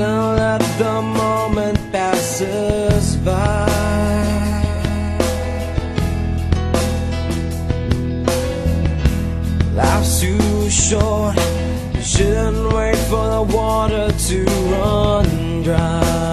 don't let the moment passes by. Life's too short, you shouldn't wait for the water to run dry.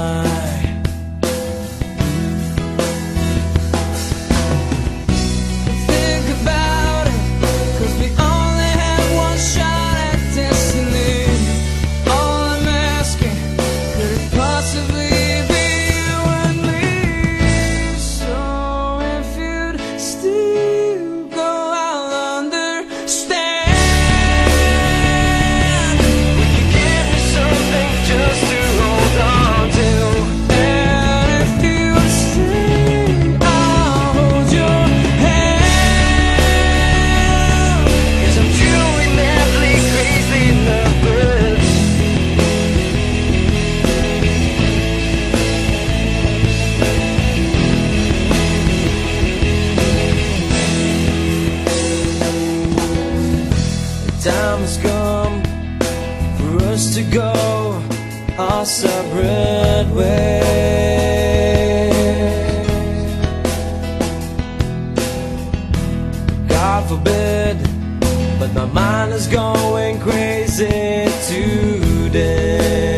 years to go our separate ways. God forbid, but my mind is going crazy today.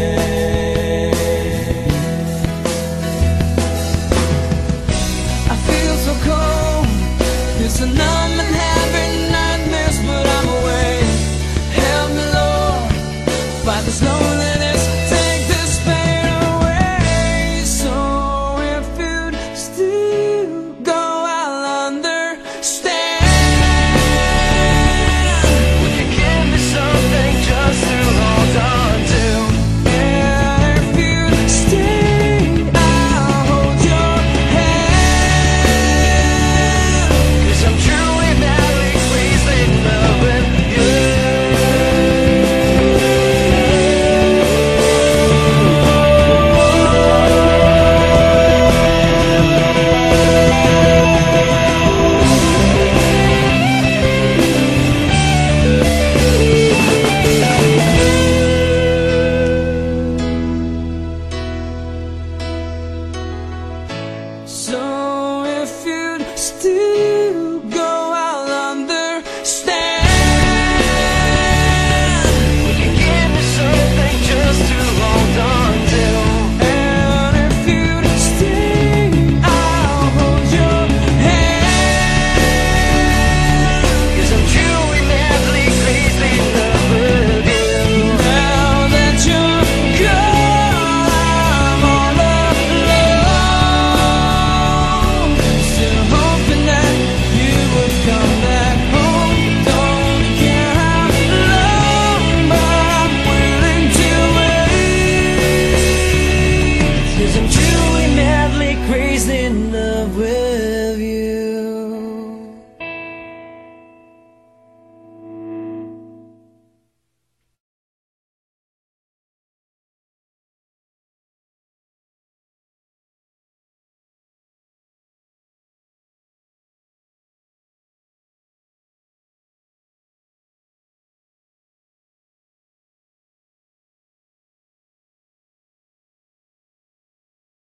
to